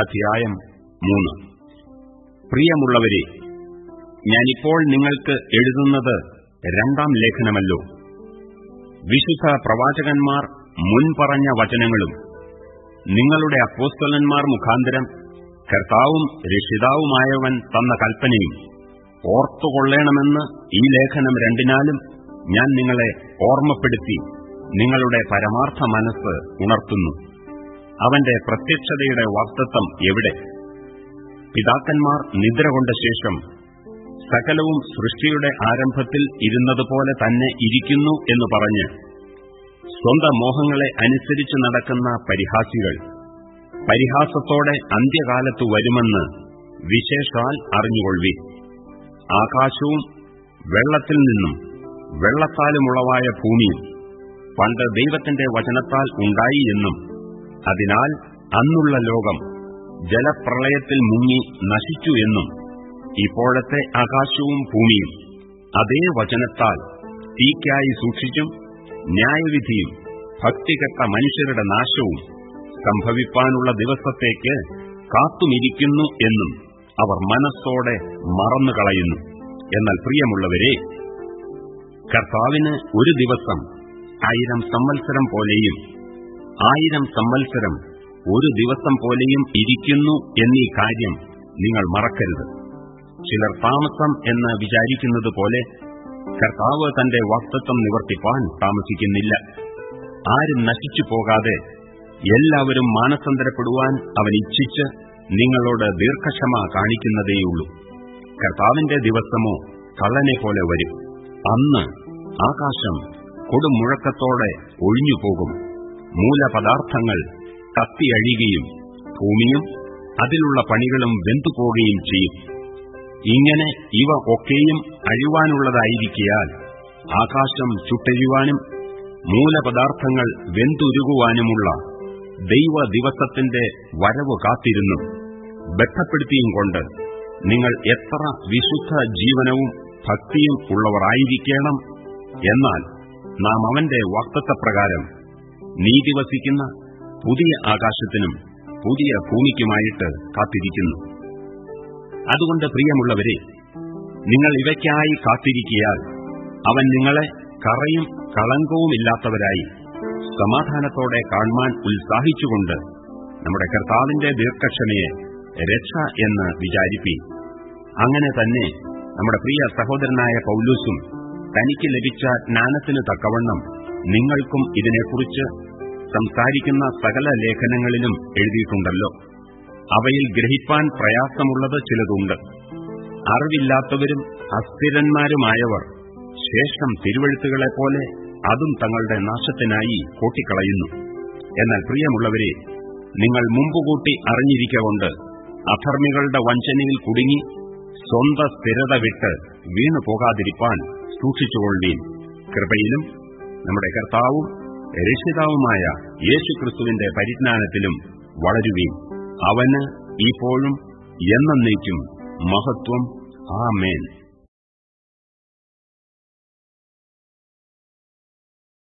അധ്യായം മൂന്ന്. പ്രിയമുള്ളവരെ ഞാനിപ്പോൾ നിങ്ങൾക്ക് എഴുതുന്നത് രണ്ടാം ലേഖനമല്ലോ. വിശുദ്ധ പ്രവാചകന്മാർ മുൻപറഞ്ഞ വചനങ്ങളും നിങ്ങളുടെ അപ്പോസ്തലന്മാർ മുഖാന്തരം കർത്താവും രക്ഷിതാവുമായവൻ തന്ന കൽപ്പനയും ഓർത്തുകൊള്ളേണമെന്ന് ഈ ലേഖനം രണ്ടിനാലും ഞാൻ നിങ്ങളെ ഓർമ്മപ്പെടുത്തി നിങ്ങളുടെ പരമാർത്ഥ മനസ്സ് ഉണർത്തുന്നു. അവന്റെ പ്രത്യക്ഷതയുടെ വാസ്തത്വം എവിടെ? പിതാക്കന്മാർ നിദ്ര കൊണ്ട ശേഷം സകലവും സൃഷ്ടിയുടെ ആരംഭത്തിൽ ഇരുന്നതുപോലെ തന്നെ ഇരിക്കുന്നു എന്ന് പറഞ്ഞ് സ്വന്തം മോഹങ്ങളെ അനുസരിച്ച് നടക്കുന്ന പരിഹാസികൾ. പരിഹാസത്തോടെ അന്ത്യകാലത്ത് വരുമെന്ന് വിശേഷാൽ അറിഞ്ഞുകൊള്ളി. ആകാശവും വെള്ളത്തിൽ നിന്നും വെള്ളത്താലുമുളവായ ഭൂമിയും പണ്ട് ദൈവത്തിന്റെ വചനത്താൽ ഉണ്ടായി എന്നും അതിനാൽ അന്നുള്ള ലോകം ജലപ്രളയത്തിൽ മുങ്ങി നശിച്ചു എന്നും ഇപ്പോഴത്തെ ആകാശവും ഭൂമിയും അതേ വചനത്താൽ തീക്കായി സൂക്ഷിച്ചും ന്യായവിധിയും ഭക്തികെട്ട മനുഷ്യരുടെ നാശവും സംഭവിപ്പാനുള്ള ദിവസത്തേക്ക് കാത്തുമിരിക്കുന്നു എന്നും അവർ മനസ്സോടെ മറന്നുകളയുന്നു. എന്നാൽ പ്രിയമുള്ളവരെ കർത്താവിന് ഒരു ദിവസം ആയിരം സംവത്സരം പോലെയും ആയിരം സംവത്സരം ഒരു ദിവസം പോലെയും ഇരിക്കുന്നു എന്നീ കാര്യം നിങ്ങൾ മറക്കരുത്. ചിലർ താമസം എന്ന് വിചാരിക്കുന്നത് പോലെ കർത്താവ് തന്റെ വാക്തത്വം നിവർത്തിപ്പാൻ താമസിക്കുന്നില്ല. ആരും നശിച്ചു പോകാതെ എല്ലാവരും മാനസന്തരപ്പെടുവാൻ അവൻ ഇച്ഛിച്ച് നിങ്ങളോട് ദീർഘക്ഷമ കാണിക്കുന്നതേയുള്ളൂ. കർത്താവിന്റെ ദിവസമോ കള്ളനെ പോലെ വരും. അന്ന് ആകാശം കൊടുമുഴക്കത്തോടെ ഒഴിഞ്ഞുപോകും. മൂലപദാർത്ഥങ്ങൾ കത്തിയഴിയുകയും ഭൂമിയും അതിലുള്ള പണികളും വെന്തുപോകുകയും ചെയ്യും. ഇങ്ങനെ ഇവ ഒക്കെയും അഴിവാനുള്ളതായിരിക്കാൽ ആകാശം ചുട്ടഴിയുവാനും മൂലപദാർത്ഥങ്ങൾ വെന്തുരുകുവാനുമുള്ള ദൈവ ദിവസത്തിന്റെ വരവ് കാത്തിരുന്നു. ബന്ധപ്പെടുത്തിയും കൊണ്ട് നിങ്ങൾ എത്ര വിശുദ്ധ ജീവനവും ഭക്തിയും ഉള്ളവരായിരിക്കണം എന്നാൽ നാം അവന്റെ വാക്തത്വപ്രകാരം നീതി വസിക്കുന്ന പുതിയ ആകാശത്തിനും പുതിയ ഭൂമിക്കുമായിട്ട് കാത്തിരിക്കുന്നു. അതുകൊണ്ട് പ്രിയമുള്ളവരെ നിങ്ങൾ ഇവയ്ക്കായി കാത്തിരിക്കിയാൽ അവൻ നിങ്ങളെ കറയും കളങ്കവുമില്ലാത്തവരായി സമാധാനത്തോടെ കാണുവാൻ ഉത്സാഹിച്ചുകൊണ്ട് നമ്മുടെ കർത്താവിന്റെ ദീർഘക്ഷമയെ രക്ഷ എന്ന് വിചാരിപ്പി. അങ്ങനെ തന്നെ നമ്മുടെ പ്രിയ സഹോദരനായ പൌലൂസും തനിക്ക് ലഭിച്ച ജ്ഞാനത്തിന് തക്കവണ്ണം നിങ്ങൾക്കും ഇതിനെക്കുറിച്ച് സംസാരിക്കുന്ന സകല ലേഖനങ്ങളിലും എഴുതിയിട്ടുണ്ടല്ലോ. അവയിൽ ഗ്രഹിപ്പാൻ പ്രയാസമുള്ളത് ചിലതുണ്ട്. അറിവില്ലാത്തവരും അസ്ഥിരന്മാരുമായവർ ശേഷം തിരുവഴുത്തുകളെപ്പോലെ അതും തങ്ങളുടെ നാശത്തിനായി കൂട്ടിക്കളയുന്നു. എന്നാൽ പ്രിയമുള്ളവരെ നിങ്ങൾ മുമ്പുകൂട്ടി അറിഞ്ഞിരിക്കൊണ്ട് അധർമ്മികളുടെ വഞ്ചനയിൽ കുടുങ്ങി സ്വന്ത സ്ഥിരത വിട്ട് വീണു പോകാതിരിപ്പാൻ കൃപയിലും നമ്മുടെ കർത്താവും രക്ഷിതാവുമായ യേശുക്രിസ്തുവിന്റെ പരിജ്ഞാനത്തിലും വളരുവീൻ. അവന് ഇപ്പോഴും എന്നേക്കും മഹത്വം. ആമേൻ.